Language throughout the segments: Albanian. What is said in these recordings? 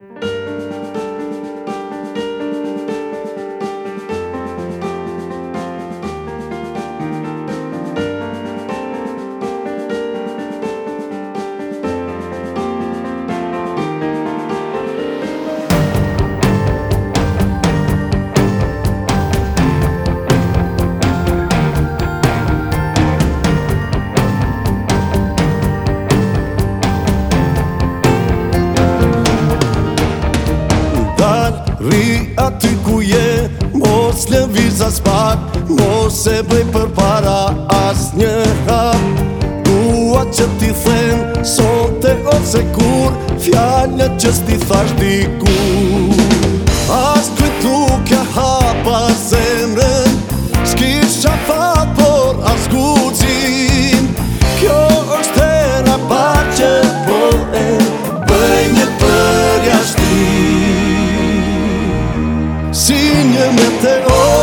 Thank mm. you. Ri aty ku je, mos lën viza spak Mos e bëj për para as një hap Dua që ti thënë, sote ose kur Fjallët që sti thash dikur yo me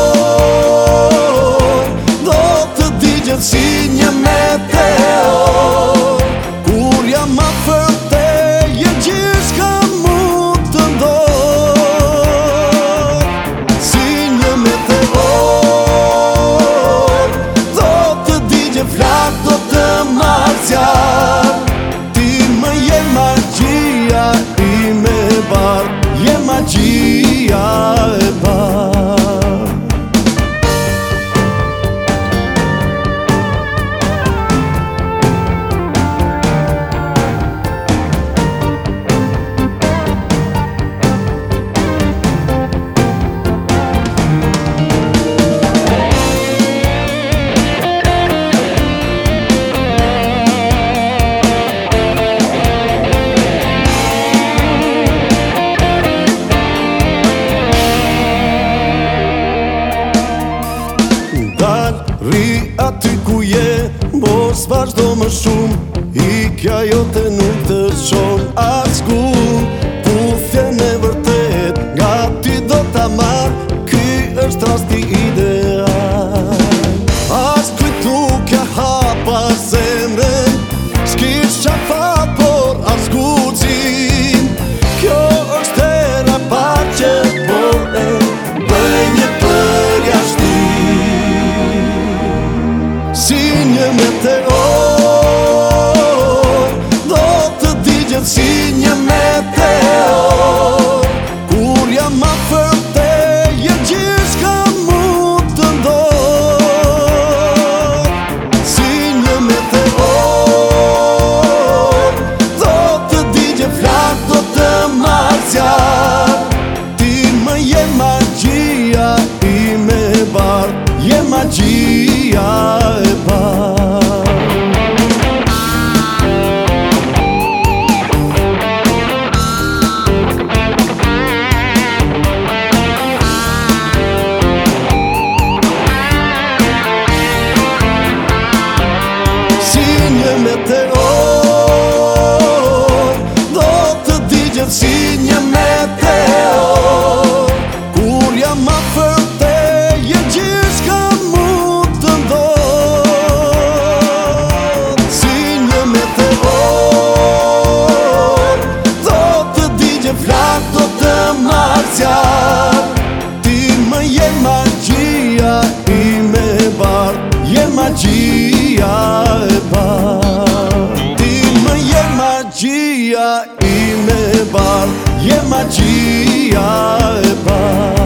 Ri aty ku je, mos vazhdo më shumë I kja jote nuk të shumë, asku magia e pace. Signor Meteoro e magia e paz.